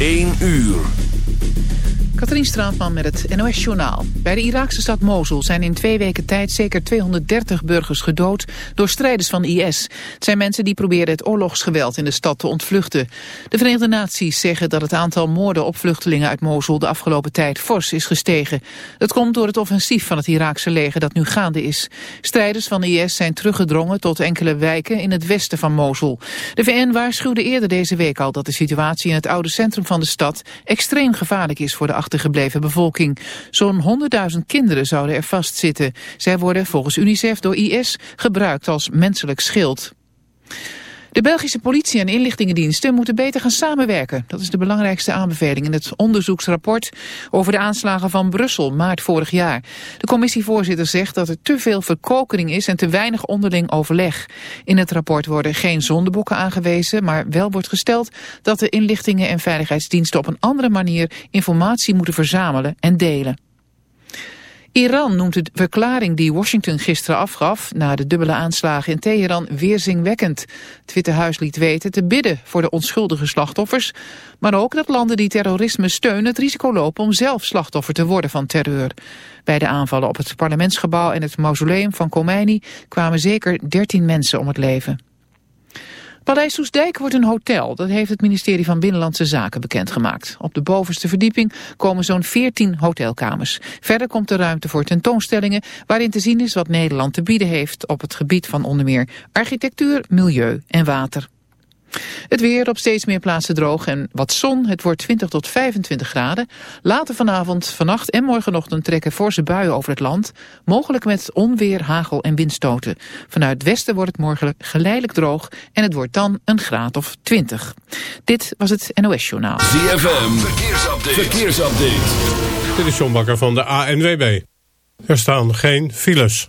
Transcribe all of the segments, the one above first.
1 uur. Katrien Straatman met het NOS-journaal. Bij de Iraakse stad Mosul zijn in twee weken tijd zeker 230 burgers gedood door strijders van IS. Het zijn mensen die probeerden het oorlogsgeweld in de stad te ontvluchten. De Verenigde Naties zeggen dat het aantal moorden op vluchtelingen uit Mosul de afgelopen tijd fors is gestegen. Het komt door het offensief van het Iraakse leger dat nu gaande is. Strijders van IS zijn teruggedrongen tot enkele wijken in het westen van Mosul. De VN waarschuwde eerder deze week al dat de situatie in het oude centrum van de stad extreem gevaarlijk is voor de achtergebleven bevolking. Zo'n 100.000 kinderen zouden er vastzitten. Zij worden volgens UNICEF door IS gebruikt als menselijk schild. De Belgische politie en inlichtingendiensten moeten beter gaan samenwerken. Dat is de belangrijkste aanbeveling in het onderzoeksrapport over de aanslagen van Brussel maart vorig jaar. De commissievoorzitter zegt dat er te veel verkokering is en te weinig onderling overleg. In het rapport worden geen zondebokken aangewezen, maar wel wordt gesteld dat de inlichtingen en veiligheidsdiensten op een andere manier informatie moeten verzamelen en delen. Iran noemt de verklaring die Washington gisteren afgaf... na de dubbele aanslagen in Teheran weerzinwekkend. Het Witte Huis liet weten te bidden voor de onschuldige slachtoffers... maar ook dat landen die terrorisme steunen het risico lopen... om zelf slachtoffer te worden van terreur. Bij de aanvallen op het parlementsgebouw en het mausoleum van Khomeini... kwamen zeker 13 mensen om het leven. Paleis Soesdijk wordt een hotel, dat heeft het ministerie van Binnenlandse Zaken bekendgemaakt. Op de bovenste verdieping komen zo'n 14 hotelkamers. Verder komt er ruimte voor tentoonstellingen waarin te zien is wat Nederland te bieden heeft op het gebied van onder meer architectuur, milieu en water. Het weer op steeds meer plaatsen droog en wat zon. Het wordt 20 tot 25 graden. Later vanavond, vannacht en morgenochtend trekken forse buien over het land. Mogelijk met onweer, hagel en windstoten. Vanuit het westen wordt het morgen geleidelijk droog en het wordt dan een graad of 20. Dit was het NOS Journaal. ZFM, verkeersupdate. verkeersupdate. Dit is John Bakker van de ANWB. Er staan geen files.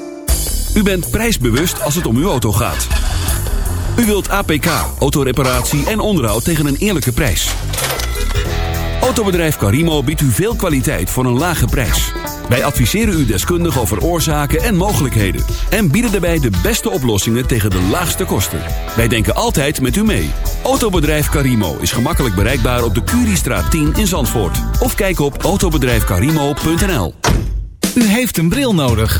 U bent prijsbewust als het om uw auto gaat. U wilt APK, autoreparatie en onderhoud tegen een eerlijke prijs. Autobedrijf Carimo biedt u veel kwaliteit voor een lage prijs. Wij adviseren u deskundig over oorzaken en mogelijkheden. En bieden daarbij de beste oplossingen tegen de laagste kosten. Wij denken altijd met u mee. Autobedrijf Carimo is gemakkelijk bereikbaar op de Curiestraat 10 in Zandvoort. Of kijk op autobedrijfcarimo.nl U heeft een bril nodig.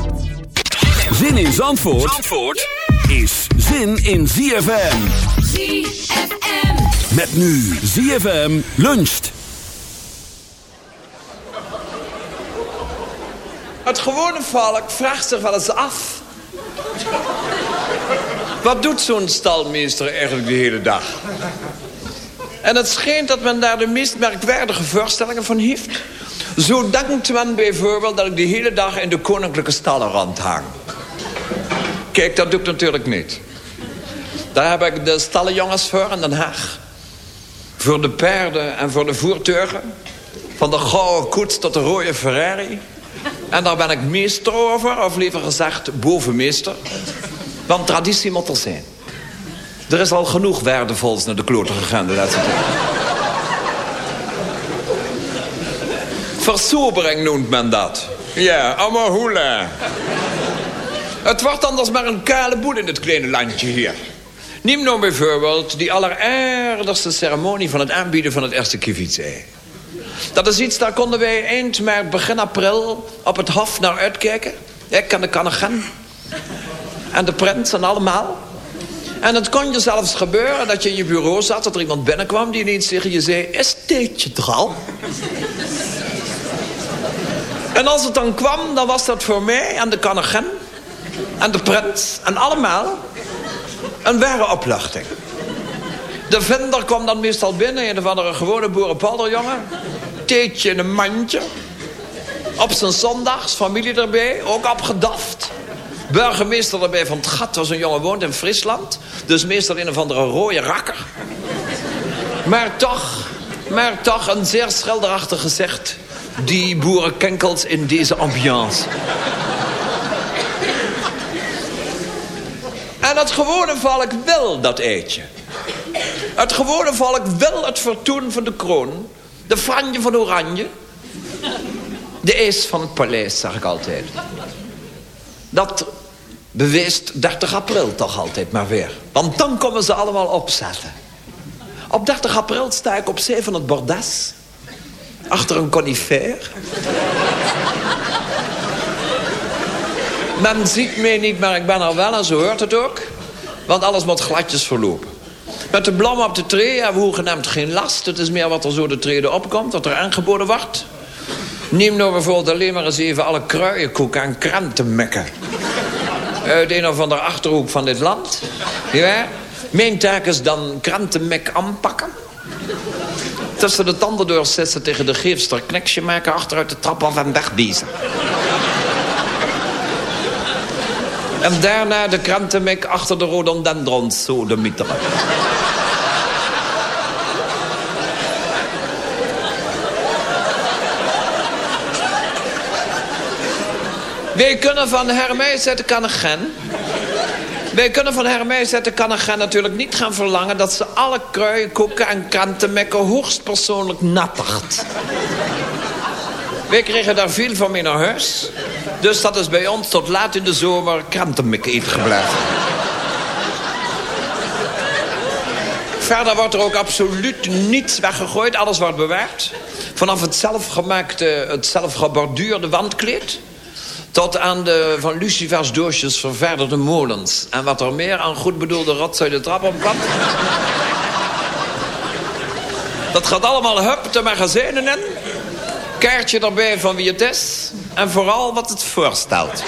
Zin in Zandvoort, Zandvoort is zin in ZFM. ZFM. Met nu ZFM luncht. Het gewone volk vraagt zich wel eens af. Wat doet zo'n stalmeester eigenlijk de hele dag? En het schijnt dat men daar de meest merkwaardige voorstellingen van heeft. Zo denkt men bijvoorbeeld dat ik de hele dag in de koninklijke stallen rondhang. Kijk, dat doe ik natuurlijk niet. Daar heb ik de stallenjongens voor in Den Haag. Voor de paarden en voor de voertuigen. Van de gouden koets tot de rode Ferrari. En daar ben ik meester over, of liever gezegd bovenmeester. Want traditie moet er zijn. Er is al genoeg waardevols naar de kloten gegaan de laatste tijd. Versobering noemt men dat. Ja, allemaal hoela. Het wordt anders maar een kale boel in het kleine landje hier. Neem nou bijvoorbeeld die alleraardigste ceremonie... van het aanbieden van het eerste kievitsei. Dat is iets, daar konden wij eind maart, begin april... op het hof naar uitkijken. Ik en de gaan. En de prins en allemaal. En het kon je zelfs gebeuren dat je in je bureau zat... dat er iemand binnenkwam die ineens tegen je zei... Is er al? en als het dan kwam, dan was dat voor mij en de kanagin... en de prins en allemaal een ware opluchting. De vinder kwam dan meestal binnen, een of andere gewone boerenpolderjongen. Theetje in een mandje. Op zijn zondags, familie erbij, ook opgedaft. Burgemeester erbij van het gat, was een jongen woont in Friesland. Dus meestal een of andere rode rakker. Maar toch, maar toch een zeer schilderachtig gezicht. Die boerenkenkels in deze ambiance. En het gewone volk wil dat eitje. Het gewone volk wil het vertoon van de kroon. De franje van oranje. De eis van het paleis, zeg ik altijd. Dat beweest 30 april toch altijd maar weer. Want dan komen ze allemaal opzetten. Op 30 april sta ik op zee van het bordes. Achter een conifeer. Men ziet mij niet, maar ik ben er wel en zo hoort het ook. Want alles moet gladjes verlopen. Met de blom op de tree hebben we hoegenaamd geen last. Het is meer wat er zo de treden opkomt, wat er aangeboden wordt. Neem nou bijvoorbeeld alleen maar eens even alle kruienkoek en krantenmekken. Uit een of andere achterhoek van dit land. Ja? Mijn taak is dan krantenmek aanpakken. Tussen de tanden doorzetten tegen de geefster kneksje maken... achteruit de trap af en wegbiezen. En daarna de krantenmek achter de rhododendrons zo de mieteren. Wij kunnen van Hermes de Kannegen... Wij kunnen van Hermes de Kannegen natuurlijk niet gaan verlangen... dat ze alle kruien, koeken en krantenmekken hoogstpersoonlijk nattert. Wij kregen daar veel van mee naar huis. Dus dat is bij ons tot laat in de zomer krantenmik eten gebleven. Verder wordt er ook absoluut niets weggegooid. Alles wordt bewaard. Vanaf het zelfgemaakte, het zelfgeborduurde wandkleed... tot aan de van lucifers doosjes ververderde molens. En wat er meer aan goed bedoelde rotzooi de trap kwam... dat gaat allemaal hup de magazijnen in kaartje erbij van wie het is. En vooral wat het voorstelt.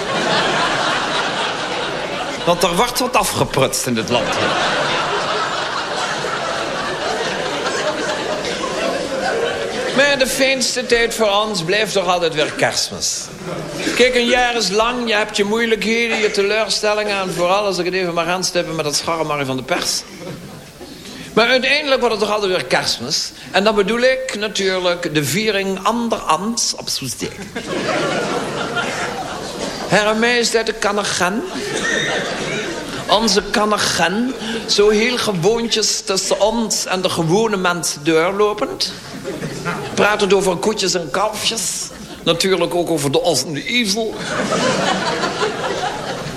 Want er wordt wat afgeprutst in dit land. Maar de fijnste tijd voor ons blijft toch altijd weer kerstmis. Kijk, een jaar is lang, je hebt je moeilijkheden, je teleurstellingen... en vooral als ik het even mag aanstippen met dat scharremarie van de pers... Maar uiteindelijk wordt het toch altijd weer kerstmis. En dan bedoel ik natuurlijk de viering anderands op Soesteek. Herre Majesteit, de Kannegen. Onze Kannegen, zo heel gewoontjes tussen ons en de gewone mensen doorlopend. Praten over koetjes en kalfjes. Natuurlijk ook over de os en de ezel.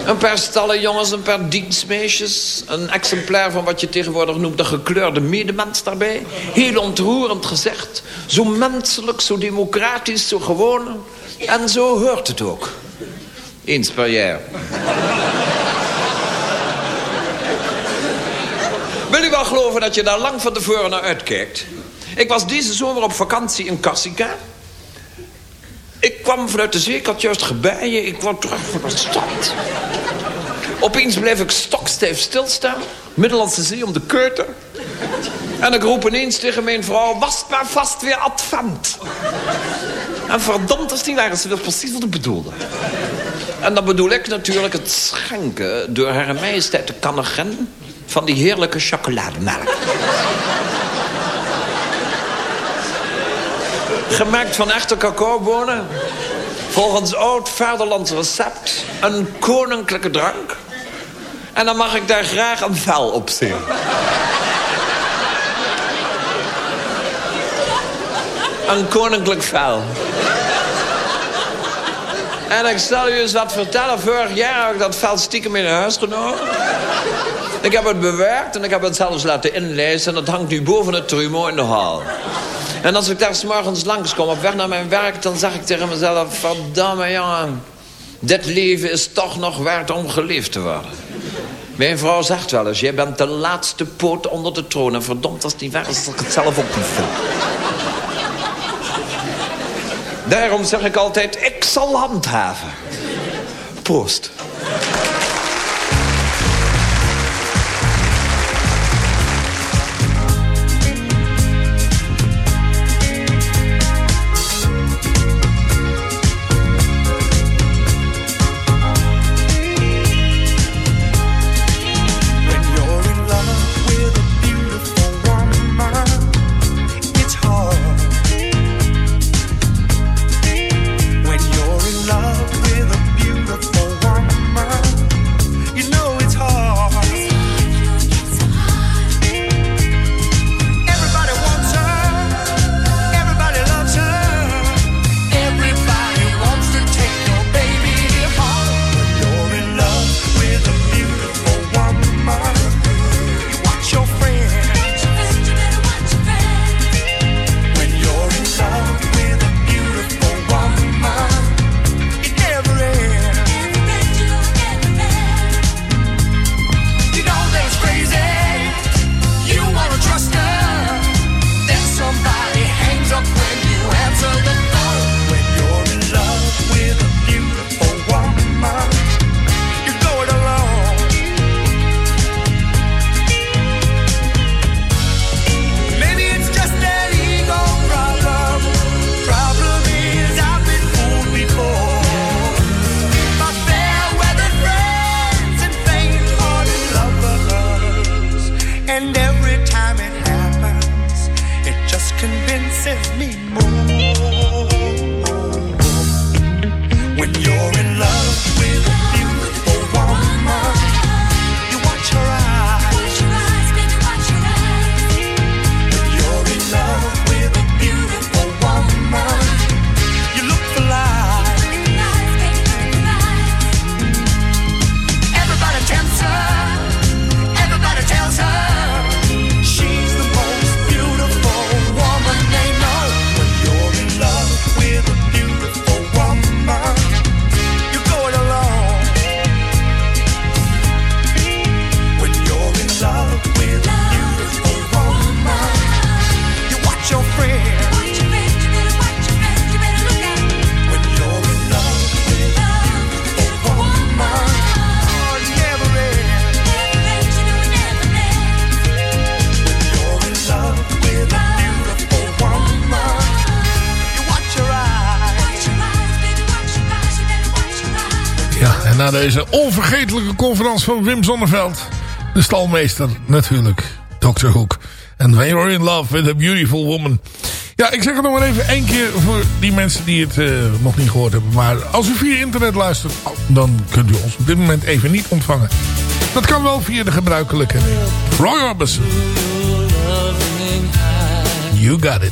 Een paar stallen jongens, een paar dienstmeisjes. Een exemplaar van wat je tegenwoordig noemt de gekleurde medemens daarbij. Heel ontroerend gezegd. Zo menselijk, zo democratisch, zo gewoon. En zo hoort het ook. Eens per jaar. Wil u wel geloven dat je daar lang van tevoren naar uitkijkt? Ik was deze zomer op vakantie in Corsica. Ik kwam vanuit de zee, ik had juist gebijen. Ik kwam terug van de stad. Opeens bleef ik stokstijf stilstaan. Middellandse Zee om de keuter. En ik roep ineens tegen mijn vrouw... Was maar vast weer advent. En verdomd is niet waar. Ze wil precies wat ik bedoelde. En dan bedoel ik natuurlijk het schenken... door haar majesteit de Kannegen... van die heerlijke chocolademelk. Gemaakt van echte cacaobonen. Volgens oud vaderlands recept. Een koninklijke drank. En dan mag ik daar graag een vel op zien. een koninklijk vel. En ik zal u eens wat vertellen. Vorig jaar heb ik dat vel stiekem in huis genomen. Ik heb het bewerkt en ik heb het zelfs laten inlezen. En dat hangt nu boven het trumeau in de hal. En als ik daar s morgens langskom op weg naar mijn werk... dan zeg ik tegen mezelf... verdamme jongen, dit leven is toch nog waard om geleefd te worden. Mijn vrouw zegt wel eens, jij bent de laatste poot onder de troon. En verdomd, als die weg is, dat ik het zelf ook niet. Daarom zeg ik altijd, ik zal handhaven. Proost. Deze onvergetelijke conferentie van Wim Zonneveld. De stalmeester natuurlijk. Dr. Hoek. En When You're in Love with a Beautiful Woman. Ja, ik zeg het nog maar even één keer voor die mensen die het eh, nog niet gehoord hebben. Maar als u via internet luistert, oh, dan kunt u ons op dit moment even niet ontvangen. Dat kan wel via de gebruikelijke. Roy Orbison. You got it.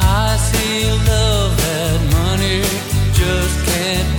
I see love just can't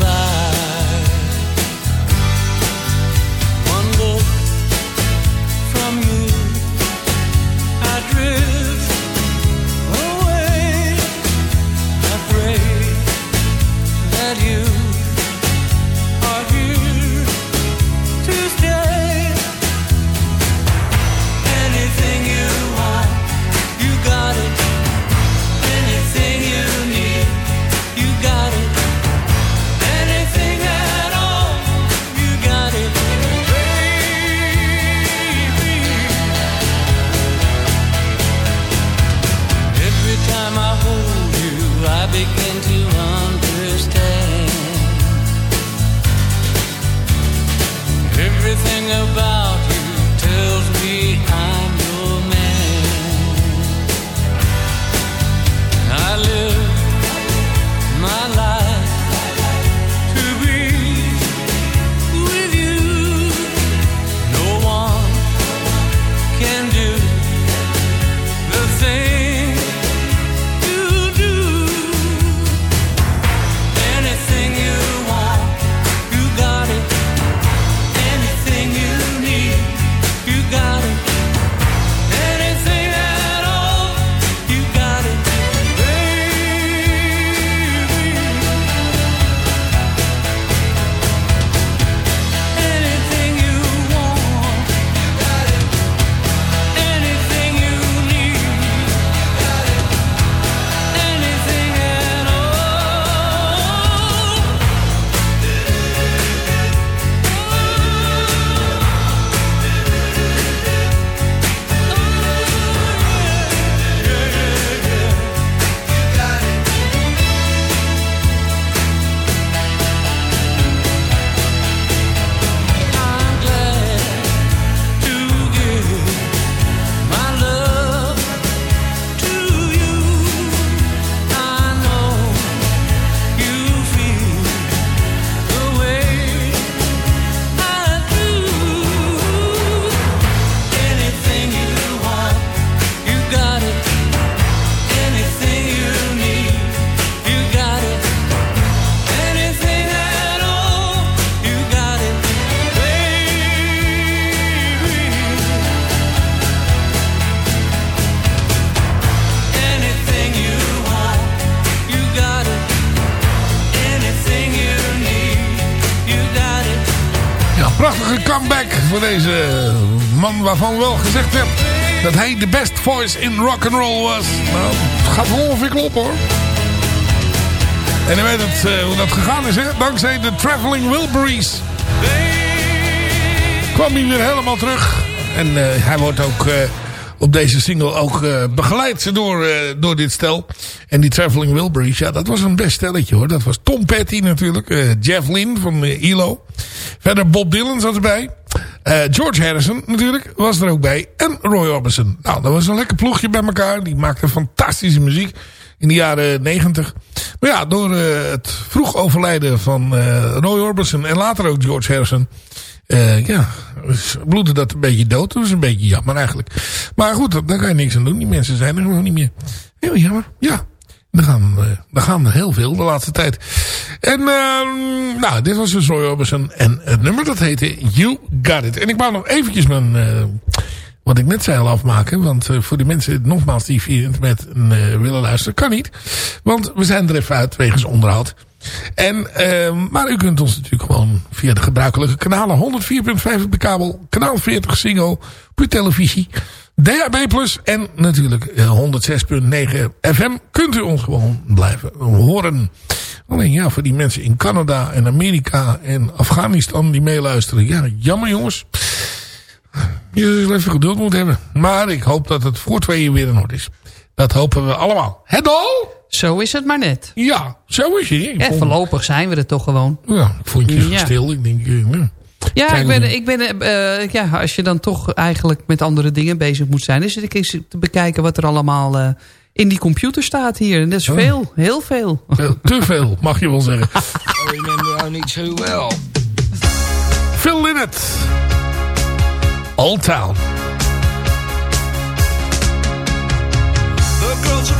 de best voice in rock and roll was. Nou, het gaat wel ongeveer kloppen hoor. En u weet het, eh, hoe dat gegaan is, hè? Dankzij de Traveling Wilburys kwam hij weer helemaal terug. En eh, hij wordt ook eh, op deze single ook begeleid door, door dit stel. En die Traveling Wilburys, ja, dat was een best stelletje hoor. Dat was Tom Petty natuurlijk, Jeff Lynne van ELO. Verder Bob Dylan zat erbij. Eh, George Harrison natuurlijk was er ook bij. En Roy Orbison. Nou, dat was een lekker ploegje bij elkaar. Die maakte fantastische muziek in de jaren negentig. Maar ja, door eh, het vroeg overlijden van eh, Roy Orbison en later ook George Harrison... ja, bloedde dat een beetje dood. Dat was een beetje jammer eigenlijk. Maar goed, daar kan je niks aan doen. Die mensen zijn er gewoon niet meer. Heel jammer, ja. Er gaan, eh, gaan heel veel de laatste tijd. En ehm, nou, dit was dus Roy. En het nummer dat heette You Got It. En ik wou nog eventjes mijn... eh, wat ik net zei al afmaken. Want eh, voor die mensen nogmaals die via eh, willen luisteren. Kan niet. Want we zijn er even uit wegens onderhoud. En, ehm, maar u kunt ons natuurlijk gewoon via de gebruikelijke kanalen. 104.5 op de kabel. Kanaal 40 Singo. Op uw televisie. DAB Plus. En natuurlijk eh, 106.9 FM. Kunt u ons gewoon blijven horen. Alleen ja, voor die mensen in Canada en Amerika en Afghanistan die meeluisteren. Ja, jammer jongens. Je zult even geduld moeten hebben. Maar ik hoop dat het voor tweeën weer in orde is. Dat hopen we allemaal. Het Dol? Zo is het maar net. Ja, zo is het. Vond- voorlopig zijn we er toch gewoon. Ja, ik vond je Ja. stil. Ik denk, eh. Ja, ik ben, ik ben, eh, ja, als je dan toch eigenlijk met andere dingen bezig moet zijn... dan zit ik eens te bekijken wat er allemaal eh, in die computer staat hier. En dat is Oh. veel, heel veel. te veel, mag je wel zeggen. I remember only too well. Phil Lynott. Old Town. The girl's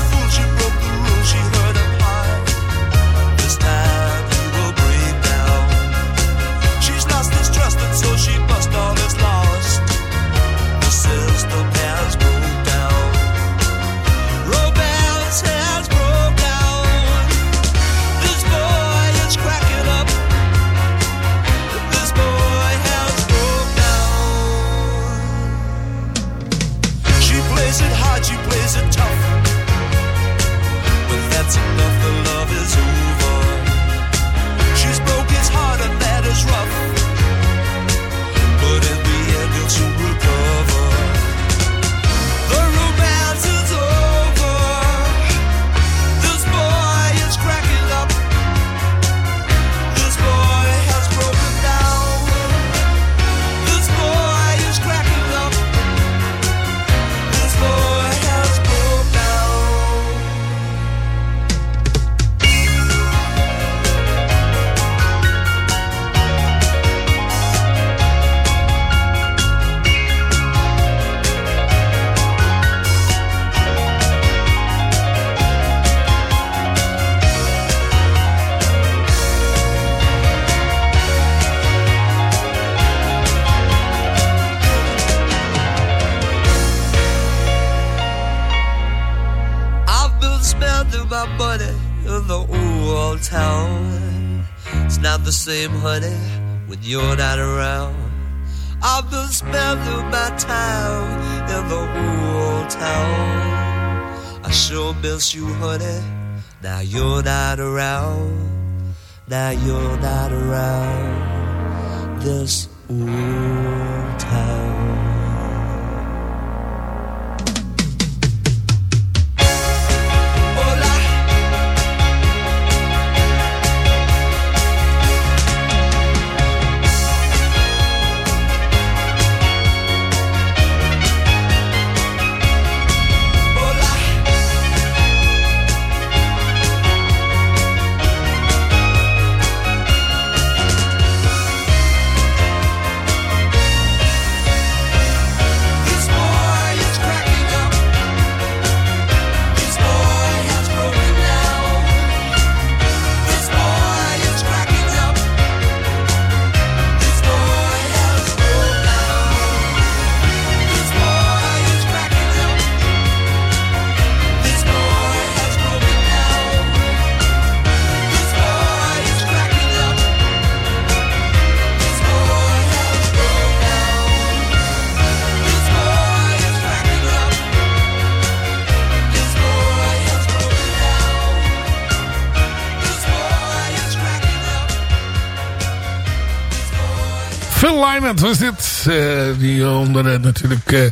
Diamond was dit. Uh, die onder eh, natuurlijk uh,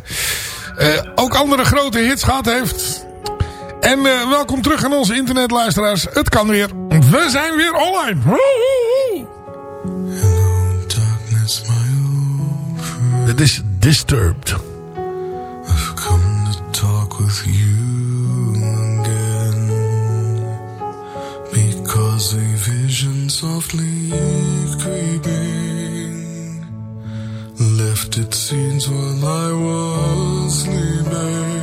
uh, ook andere grote hits gehad heeft. En welkom terug aan onze internetluisteraars. Het kan weer. We zijn weer online. Woehoe. Hello, darkness, my Dit is Disturbed. I've come to talk with you again. Because a vision softly creeping It seems while I was sleeping.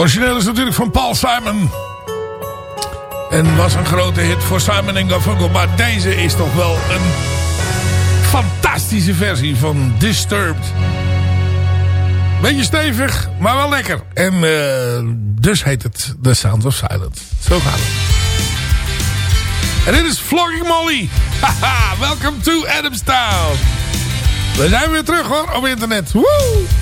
origineel is natuurlijk van Paul Simon. En was een grote hit voor Simon Garfunkel. Maar deze is toch wel een fantastische versie van Disturbed. Beetje stevig, maar wel lekker. En eh, dus heet het The Sound of Silence. Zo gaat het. En dit is Vlogging Molly. Haha, welcome to Adamstown. We zijn weer terug hoor, op internet. Woe!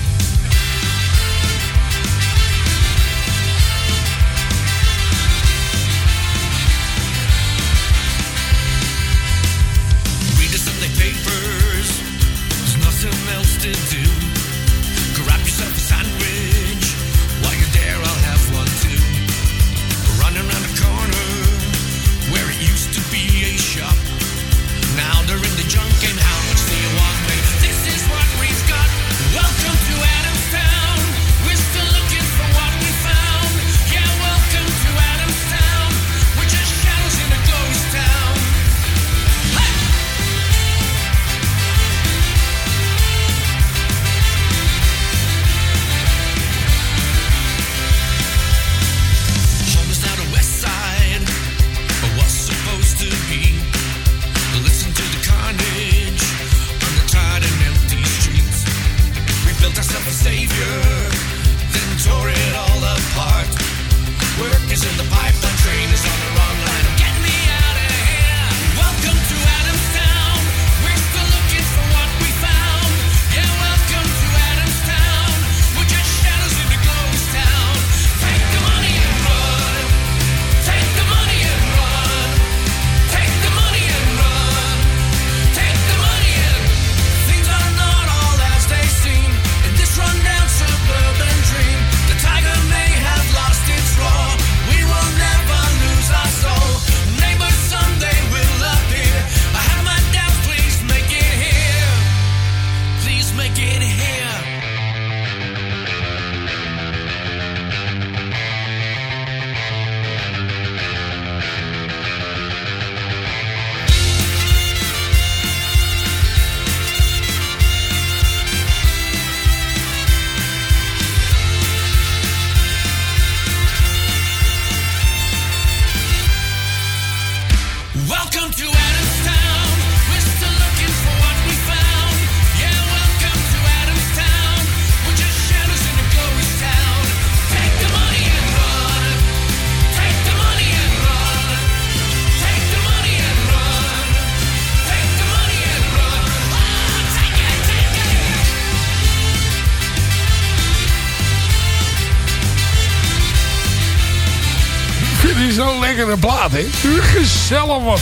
lekkere plaat, hè? Gezellig wat.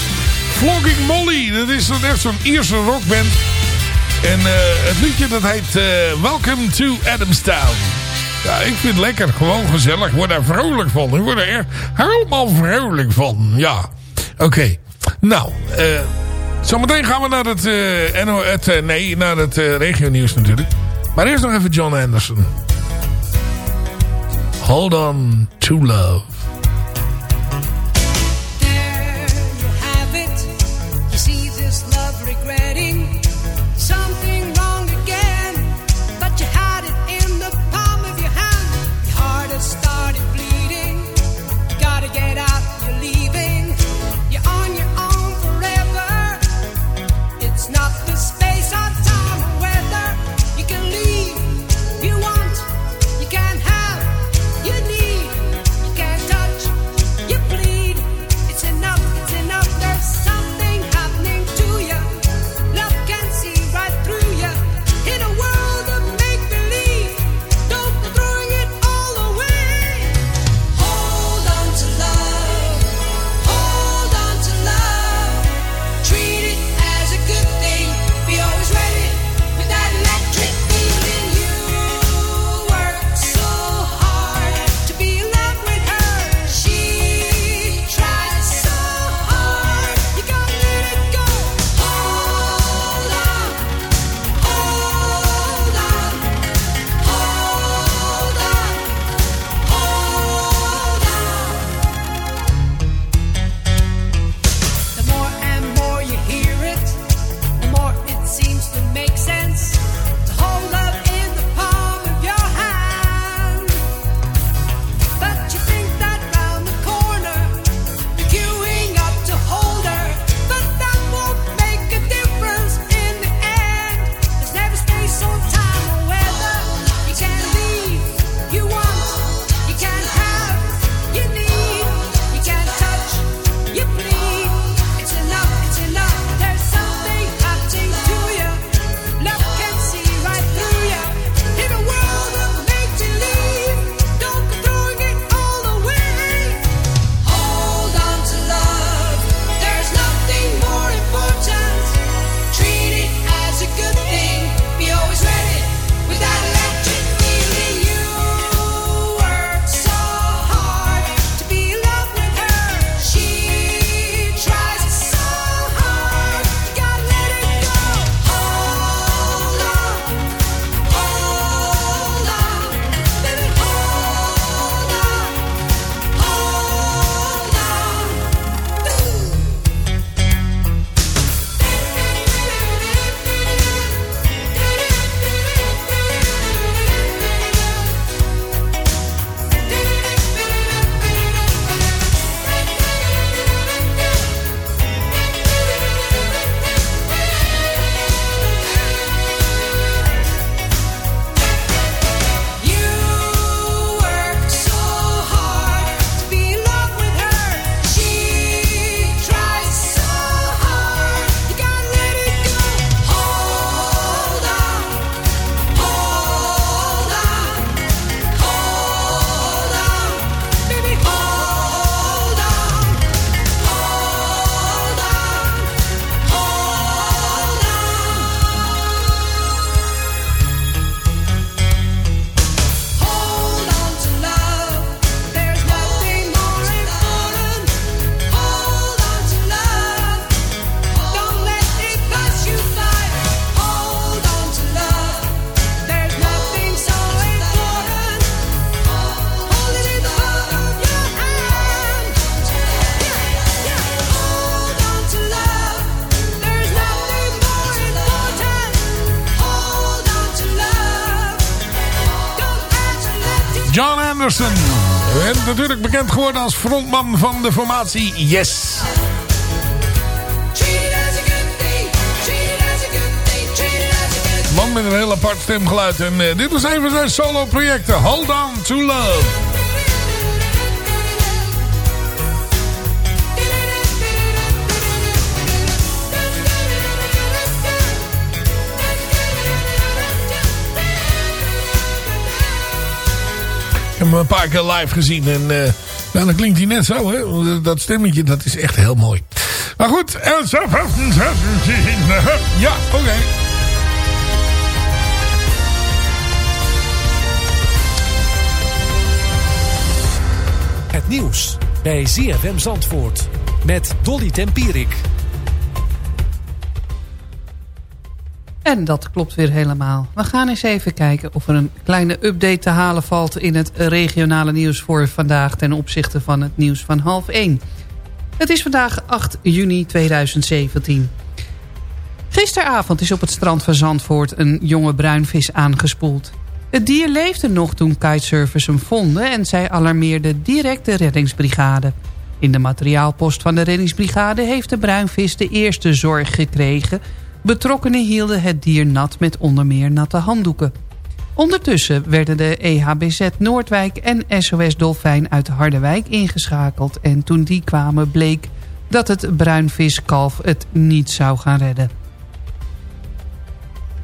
Vlogging Molly, dat is dan echt zo'n Ierse rockband. En eh, het liedje dat heet eh, Welcome to Adamstown. Ja, ik vind het lekker. Gewoon gezellig. Ik word daar vrolijk van. Ik word er echt helemaal vrolijk van. Ja. Oké. Nou, zo zometeen gaan we naar het, NO, het nee, naar het regio nieuws natuurlijk. Maar eerst nog even John Anderson. Hold on to love. bekend geworden als frontman van de formatie Yes. Man met een heel apart stemgeluid. En eh, dit was een van zijn solo projecten. Hold on to love. Ik heb hem een paar keer live gezien. En eh, nou, dan klinkt hij net zo, hè. Dat stemmetje, dat is echt heel mooi. Maar goed, ja, oké. Het nieuws bij ZFM Zandvoort met Dolly Tempierik. En dat klopt weer helemaal. We gaan eens even kijken of er een kleine update te halen valt... in het regionale nieuws voor vandaag... ten opzichte van het nieuws van half 1. Het is vandaag 8 juni 2017. Gisteravond is op het strand van Zandvoort... een jonge bruinvis aangespoeld. Het dier leefde nog toen kitesurfers hem vonden... en zij alarmeerden direct de reddingsbrigade. In de materiaalpost van de reddingsbrigade... heeft de bruinvis de eerste zorg gekregen... Betrokkenen hielden het dier nat met onder meer natte handdoeken. Ondertussen werden de EHBZ Noordwijk en SOS Dolfijn uit Harderwijk ingeschakeld... en toen die kwamen bleek dat het bruinviskalf het niet zou gaan redden.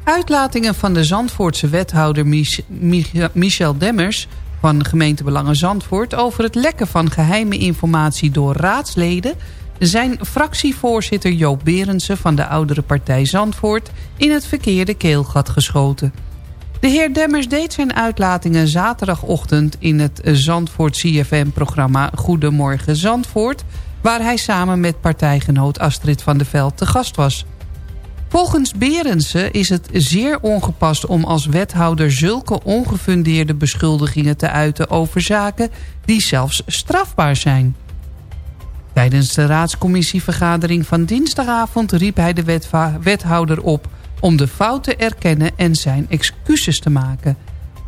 Uitlatingen van de Zandvoortse wethouder Mich Mich Michel Demmers... van gemeentebelangen Zandvoort over het lekken van geheime informatie door raadsleden zijn fractievoorzitter Joop Berendsen van de oudere partij Zandvoort in het verkeerde keelgat geschoten. De heer Demmers deed zijn uitlatingen zaterdagochtend in het Zandvoort CFM-programma Goedemorgen Zandvoort, waar hij samen met partijgenoot Astrid van der Veld te gast was. Volgens Berendsen is het zeer ongepast om als wethouder zulke ongefundeerde beschuldigingen te uiten over zaken die zelfs strafbaar zijn. Tijdens de raadscommissievergadering van dinsdagavond riep hij de wethouder op om de fout te erkennen en zijn excuses te maken.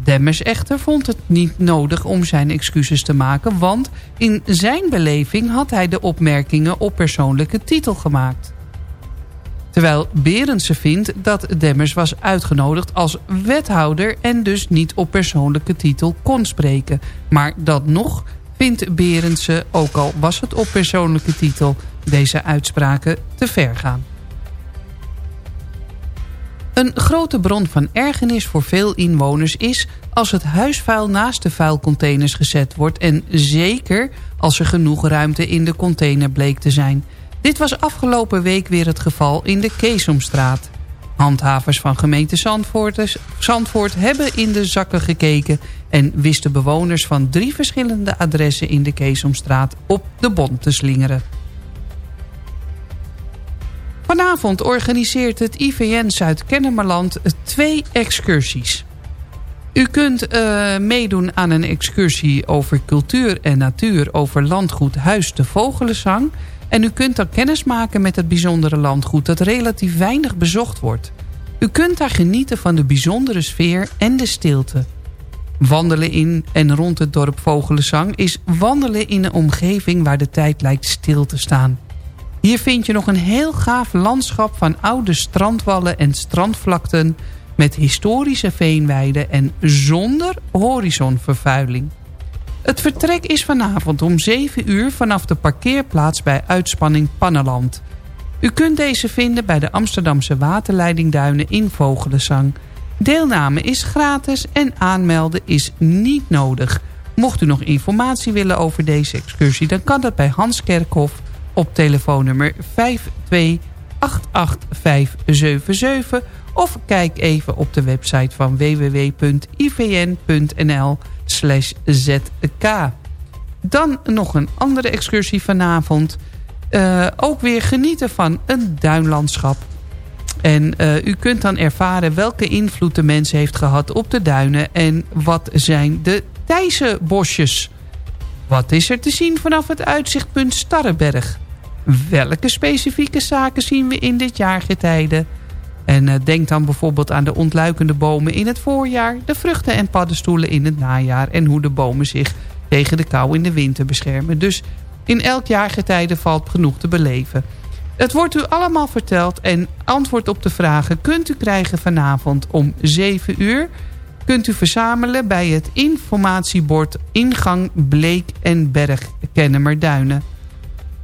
Demmers echter vond het niet nodig om zijn excuses te maken... want in zijn beleving had hij de opmerkingen op persoonlijke titel gemaakt. Terwijl Berendsen vindt dat Demmers was uitgenodigd als wethouder... en dus niet op persoonlijke titel kon spreken. Maar dat nog vindt Berendsen, ook al was het op persoonlijke titel... deze uitspraken te ver gaan. Een grote bron van ergernis voor veel inwoners is... als het huisvuil naast de vuilcontainers gezet wordt... en zeker als er genoeg ruimte in de container bleek te zijn. Dit was afgelopen week weer het geval in de Keesomstraat. Handhavers van gemeente Zandvoort, Zandvoort hebben in de zakken gekeken... en wisten bewoners van drie verschillende adressen in de Keesomstraat op de bon te slingeren. Vanavond organiseert het IVN Zuid-Kennemerland twee excursies. U kunt uh, meedoen aan een excursie over cultuur en natuur... over landgoed Huis de Vogelenzang... En u kunt dan kennis maken met het bijzondere landgoed dat relatief weinig bezocht wordt. U kunt daar genieten van de bijzondere sfeer en de stilte. Wandelen in en rond het dorp Vogelenzang is wandelen in een omgeving waar de tijd lijkt stil te staan. Hier vind je nog een heel gaaf landschap van oude strandwallen en strandvlakten... met historische veenweiden en zonder horizonvervuiling. Het vertrek is vanavond om 7 uur vanaf de parkeerplaats bij uitspanning Pannenland. U kunt deze vinden bij de Amsterdamse waterleidingduinen in Vogelenzang. Deelname is gratis en aanmelden is niet nodig. Mocht u nog informatie willen over deze excursie... dan kan dat bij Hans Kerkhoff op telefoonnummer 5288577... of kijk even op de website van www.ivn.nl zk. Dan nog een andere excursie vanavond. Uh, ook weer genieten van een duinlandschap. En uh, u kunt dan ervaren welke invloed de mens heeft gehad op de duinen... en wat zijn de Thijssenbosjes. Wat is er te zien vanaf het uitzichtpunt Starrenberg? Welke specifieke zaken zien we in dit jaargetijde? En uh, denk dan bijvoorbeeld aan de ontluikende bomen in het voorjaar... de vruchten- en paddenstoelen in het najaar... en hoe de bomen zich tegen de kou in de winter beschermen. Dus in elk jaargetijde valt genoeg te beleven. Het wordt u allemaal verteld en antwoord op de vragen kunt u krijgen vanavond om 7 uur. Kunt u verzamelen bij het informatiebord ingang Bleek en Berg Kennemerduinen.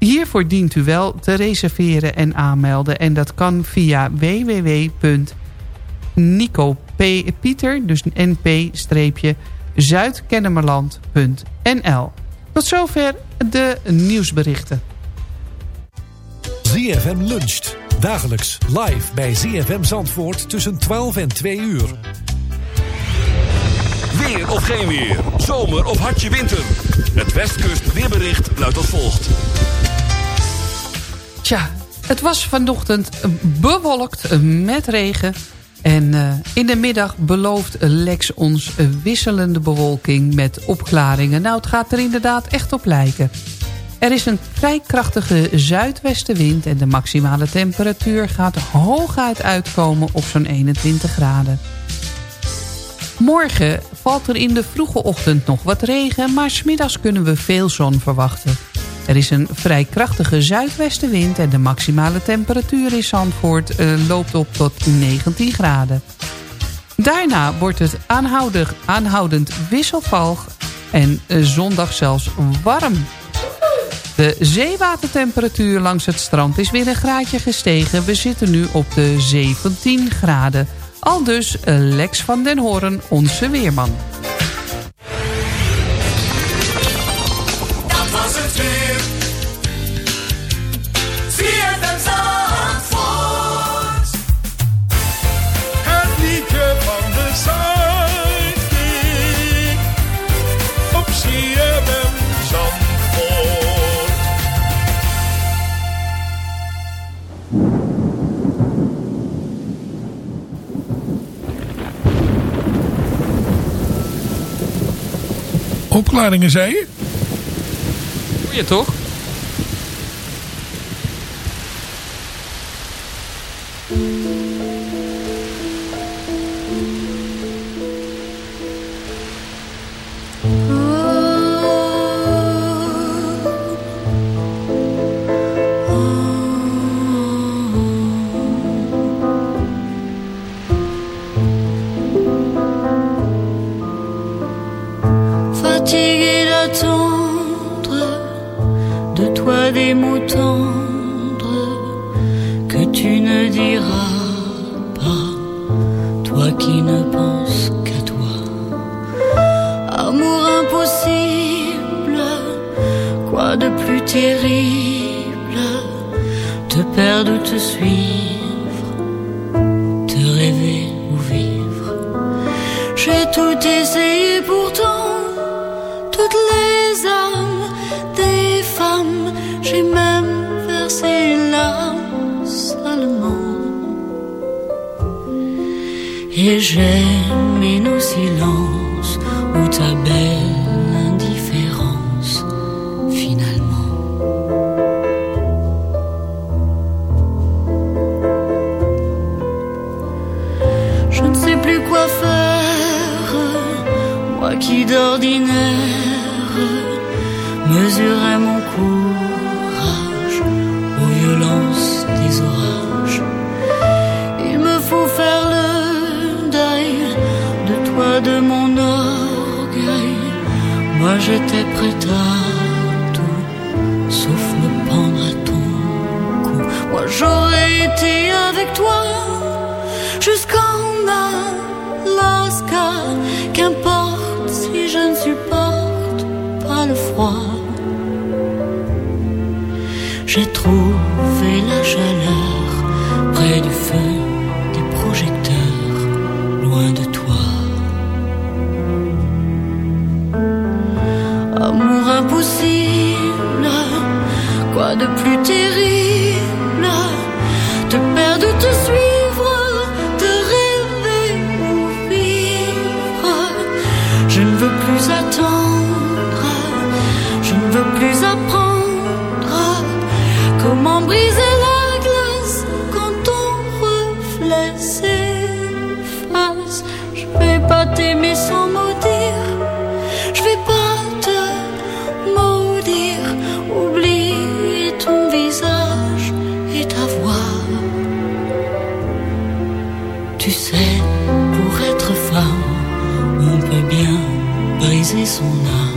Hiervoor dient u wel te reserveren en aanmelden. En dat kan via www.nicopieter, dus np-zuidkennemerland.nl. Tot zover de nieuwsberichten. ZFM luncht. Dagelijks live bij ZFM Zandvoort tussen 12 en 2 uur. Weer of geen weer. Zomer of hartje winter. Het Westkust weerbericht luidt als volgt. Tja, het was vanochtend bewolkt met regen. En eh, in de middag belooft Lex ons wisselende bewolking met opklaringen. Nou, het gaat er inderdaad echt op lijken. Er is een vrij krachtige zuidwestenwind... en de maximale temperatuur gaat hooguit uitkomen op zo'n 21 graden. Morgen valt er in de vroege ochtend nog wat regen... maar smiddags kunnen we veel zon verwachten. Er is een vrij krachtige zuidwestenwind... en de maximale temperatuur in Zandvoort eh, loopt op tot 19 graden. Daarna wordt het aanhoudig, aanhoudend wisselvalg... en eh, zondag zelfs warm. De zeewatertemperatuur langs het strand is weer een graadje gestegen. We zitten nu op de 17 graden. Al dus eh, Lex van den Hoorn, onze weerman. Opklaringen, zei je? Goeie toch? Et j'ai aimé nos silences ou ta belle T'es prêt toi? Briser son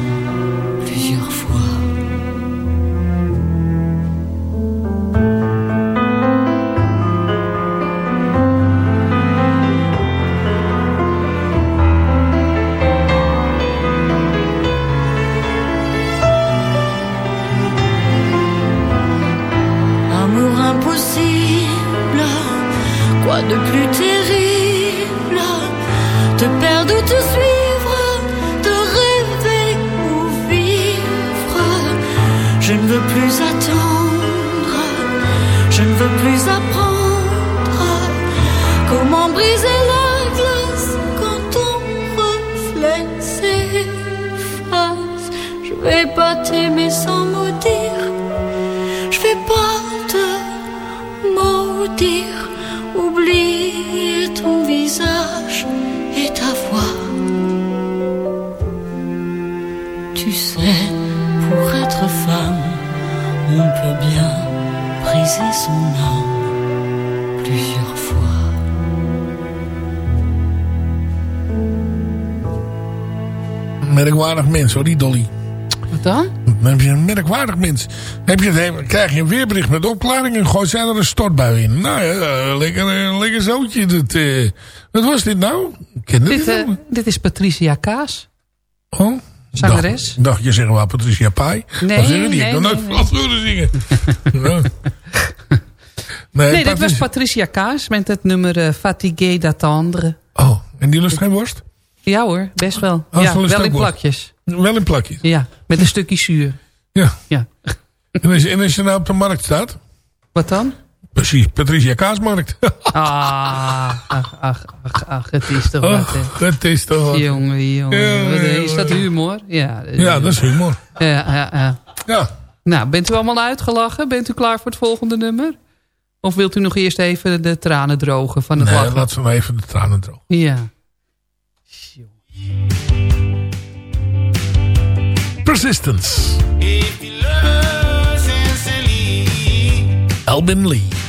mens hoor, die Dolly. Wat dan? Dan heb je een merkwaardig mens. Heb je het, krijg je een weerbericht met opklaringen en gooi zij er een stortbui in. Nou ja, eh, lekker, eh, lekker zootje. Dat, eh, wat was dit nou? Dit, helemaal. dit is Patricia Kaas. Oh? Zangeres. Dacht, dacht je zeggen wel Patricia Pai? Nee, Wat zeggen die? nee, ik heb nog nee, nooit nee, horen zingen. Nee, dit was Patricia Kaas met het nummer eh, Fatigué d'attendre. Oh, en die lust geen worst? Ja hoor, best wel. Oh, ja, wel in plakjes. Wel in plakjes. Ja, met een stukje zuur. Ja. Ja. En als, je, en als je nou op de markt staat? Wat dan? Precies, Patricia Kaasmarkt. Ah, ach, ach, ach, ach, het is toch wat, hè. het is toch wat. Jongen, jongen. Ja, is dat ja. humor? Ja, Ja, dat is humor. Ja, ja, ja. Ja. Nou, bent u allemaal uitgelachen? Bent u klaar voor het volgende nummer? Of wilt u nog eerst even de tranen drogen van het Nee, lachen? laat ze maar even de tranen droog. Ja. Persistence. Albin Lee.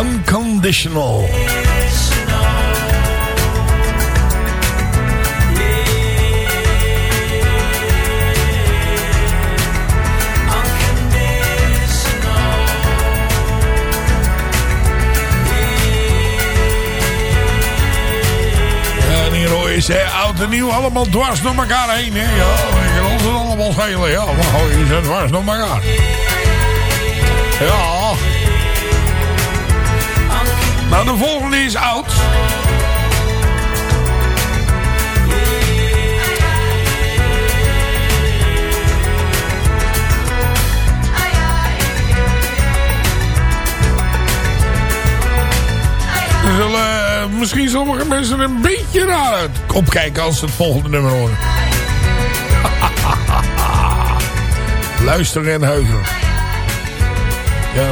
Unconditional. Je ze oud en nieuw allemaal dwars door elkaar heen. Hè? Ja, je kan allemaal schelen. Ja, maar je ze dwars door elkaar. Ja. Nou, de volgende is oud. Er zullen eh, misschien sommige mensen een beetje raar opkijken als ze het volgende nummer horen. Luisteren en huizen. Ja,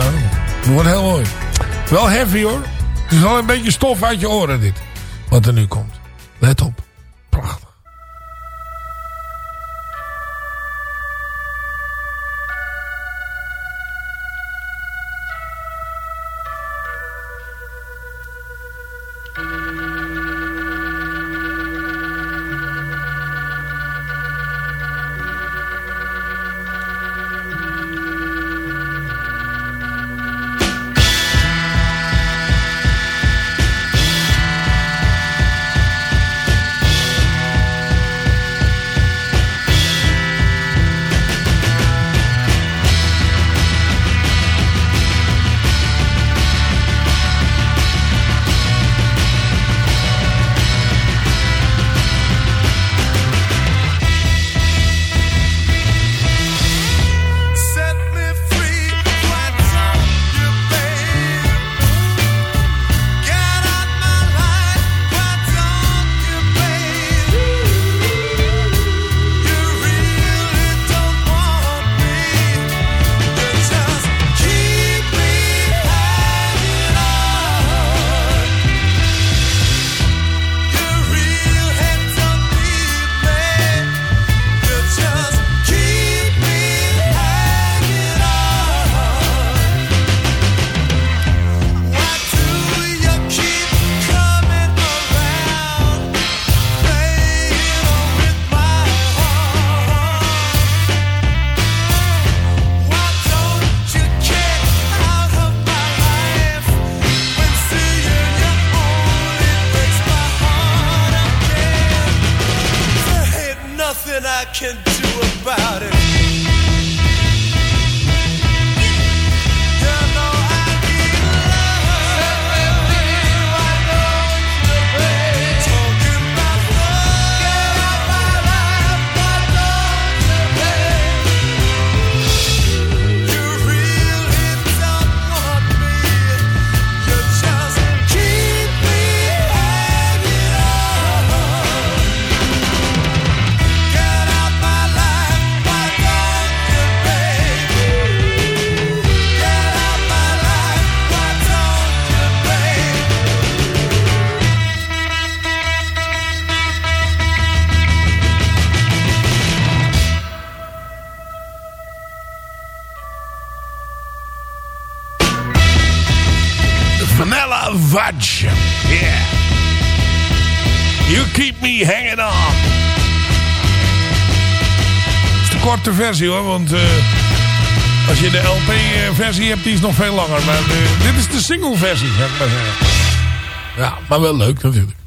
het wordt heel mooi. Wel heavy hoor. Het is wel een beetje stof uit je oren dit. Wat er nu komt. Let op. Vanilla Fudge. Yeah. You keep me hanging on. Het is de korte versie hoor, want eh, als je de LP-versie hebt, die is nog veel langer. Maar eh, dit is de single-versie, ik maar zeggen. Ja, maar wel leuk natuurlijk.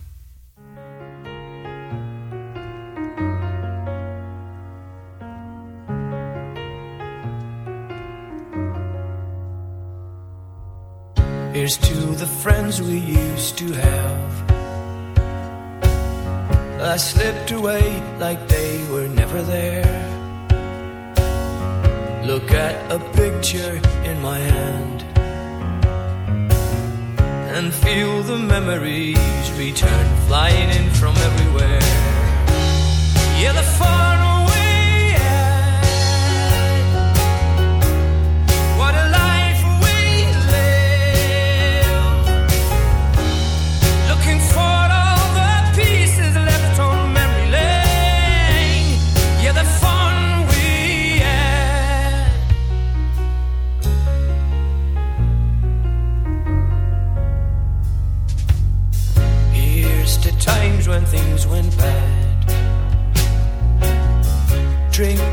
Here's to the friends we used to have. I slipped away like they were never there. Look at a picture in my hand and feel the memories return flying in from everywhere. Yeah, the far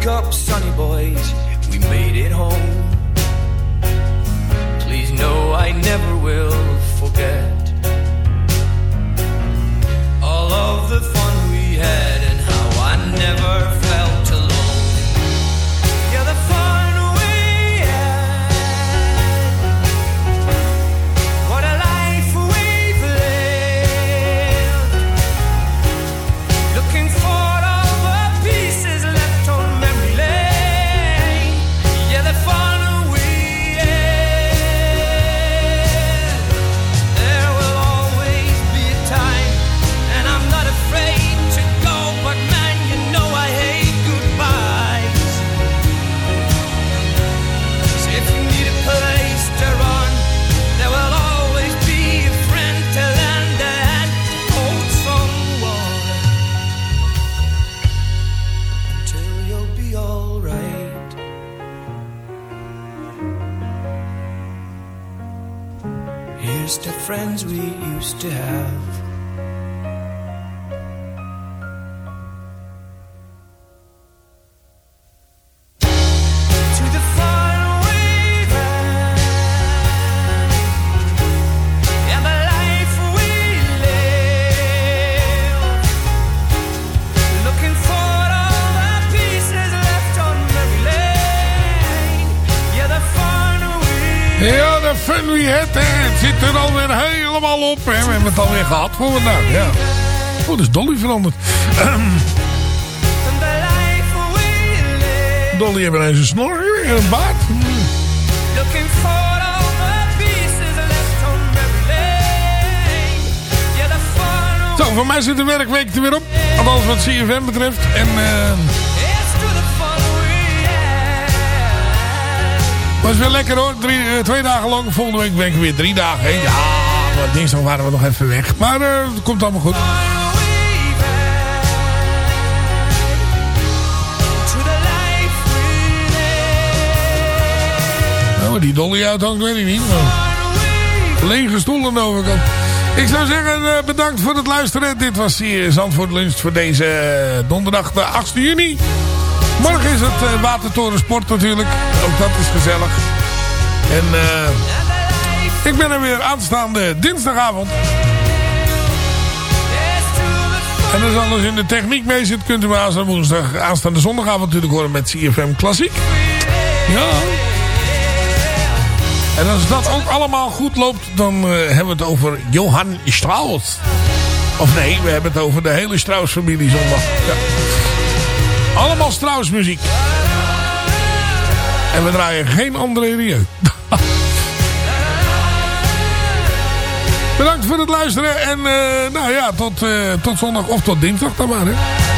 up, sonny boys, we made it home. Please know I never will forget all of the fun we had and how I never hebben het alweer gehad voor vandaag. Ja. Oh, dat is Dolly veranderd. Ehm, Dolly heeft ineens een snor en een baard. Zo, voor mij zit de werkweek er weer op. Althans wat CFM betreft. En eh was weer lekker hoor. Drie, eh, twee dagen lang. Volgende week ben ik weer drie dagen heen. Ja, dinsdag waren we nog even weg. Maar eh, het komt allemaal goed. Nou, die dolly uithangt, weet ik niet. Maar... Lege stoel aan overkant. Ik zou zeggen, eh, bedankt voor het luisteren. Dit was hier Zandvoort Lunch voor deze eh, donderdag de 8 juni. Morgen is het eh, Watertoren Sport natuurlijk. Ook dat is gezellig. En eh, ik ben er weer aanstaande dinsdagavond. En als alles in de techniek mee zit, kunt u me aanstaande woensdag, aanstaande zondagavond natuurlijk horen met CFM Klassiek. Ja. En als dat ook allemaal goed loopt, dan eh, hebben we het over Johann Strauss. Of nee, we hebben het over de hele Strauss-familie zondag. Ja. Allemaal Strauss muziek. En we draaien geen André Rieu. Bedankt voor het luisteren. En eh, nou ja, tot, eh, tot zondag of tot dinsdag dan maar. Hè.